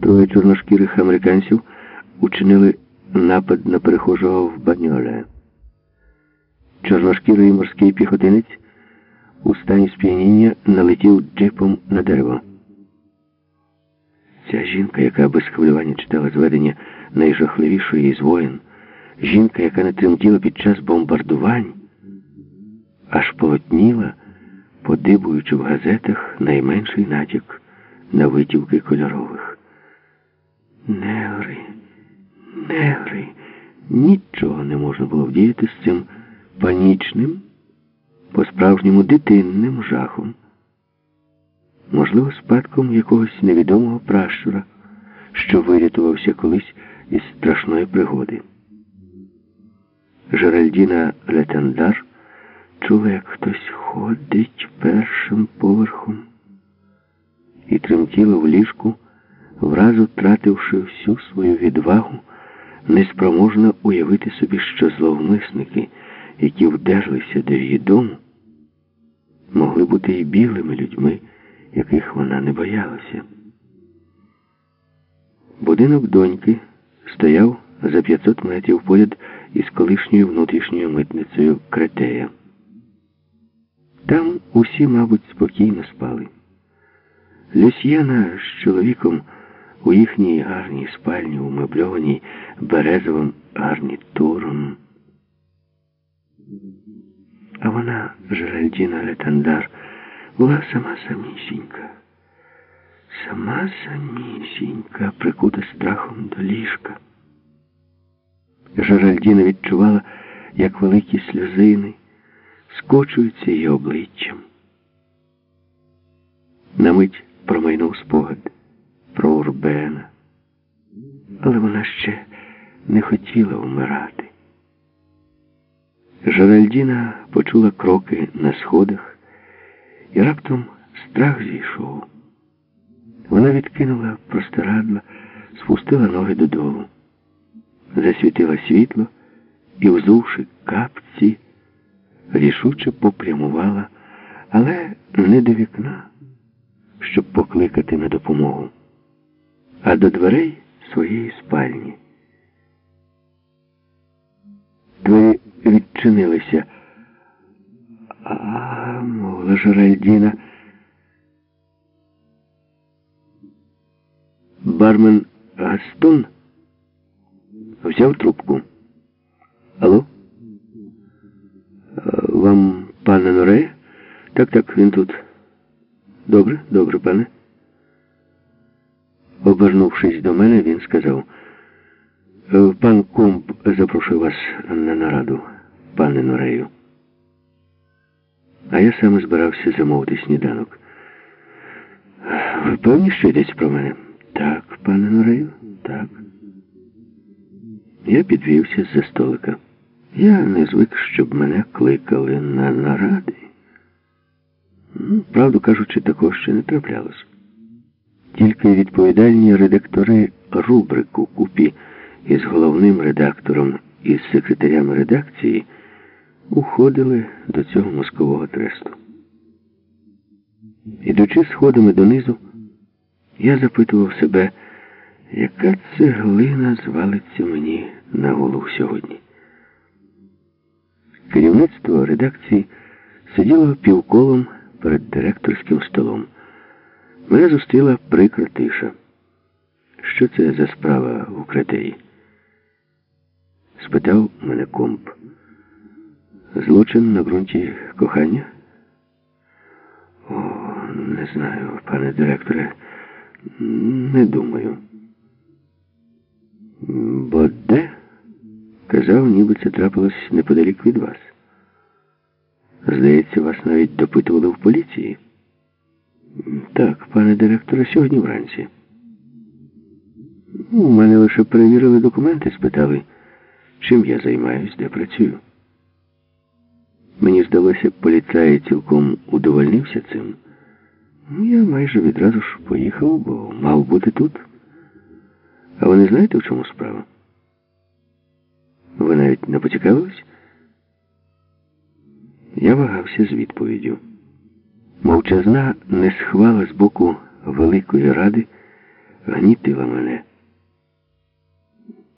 Троє чорношкірих американців учинили напад на перехожого в Баньоле. Чорношкірий морський піхотинець у стані сп'яніння налетів джипом на дерево. Ця жінка, яка без хвилювання читала зведення найжахливішої із воїн, жінка, яка не тремтіла під час бомбардувань, аж полотніла, подибуючи в газетах найменший натяк на витівки кольорових. Негри, негри, нічого не можна було вдіяти з цим панічним, по-справжньому дитинним жахом. Можливо, спадком якогось невідомого пращура, що вирятувався колись із страшної пригоди. Жеральдіна Летендар чула, як хтось ходить першим поверхом і тремтіла в ліжку, враз втративши всю свою відвагу, неспроможна уявити собі, що зловмисники, які вдерлися до її дому, могли бути і білими людьми, яких вона не боялася. Будинок доньки стояв за 500 метрів поряд із колишньою внутрішньою митницею Кретея. Там усі, мабуть, спокійно спали. Люсьяна з чоловіком у їхній гарній спальні, умебльованій березовим гарнітуром. А вона, Жеральдіна Летандар, була сама самісінька. Сама самісінька, прикута страхом до ліжка. Жеральдіна відчувала, як великі сльозини скочуються її обличчям. На мить промайнув спогад про Урбена, але вона ще не хотіла вмирати. Жеральдіна почула кроки на сходах, і раптом страх зійшов. Вона відкинула простирадла, спустила ноги додолу, засвітила світло і, взувши капці, рішуче попрямувала, але не до вікна, щоб покликати на допомогу, а до дверей своєї спальні. Двері відчинилися. А, мовила Жеральдіна. Бармен Гастон взяв трубку. Алло? Вам пане Норе? Так, так, він тут. Добре, добре, пане. Обернувшись до мене, він сказав. Пан Комп запрошує вас на нараду, пане Норею. А я саме збирався замовити сніданок. Ви певні, що йдеться про мене? Так, пане Норею, так. Я підвівся з-за столика. Я не звик, щоб мене кликали на наради. Ну, правду кажучи, такого ще не траплялось. Тільки відповідальні редактори рубрику купі із головним редактором і з секретарями редакції уходили до цього мозкового тресту. Ідучи сходами донизу, я запитував себе, яка цеглина звалиться мені на голову сьогодні. Керівництво редакції сиділо півколом перед директорським столом. Мене зустріла прикра тиша. Що це за справа в Кретеї? спитав мене комп. Злочин на ґрунті кохання? О, не знаю, пане директоре, не думаю. Бо де? Казав, ніби це трапилось неподалік від вас. Здається, вас навіть допитували в поліції. Так, пане директоре, сьогодні вранці. У мене лише перевірили документи, спитали, чим я займаюсь, де працюю. Мені здалося, поліцай цілком удовольнився цим. Я майже відразу ж поїхав, бо мав бути тут. А ви не знаєте, в чому справа? Ви навіть не поцікавились? Я вагався з відповіддю. Мовчазна несхвала з боку Великої Ради гнітила мене.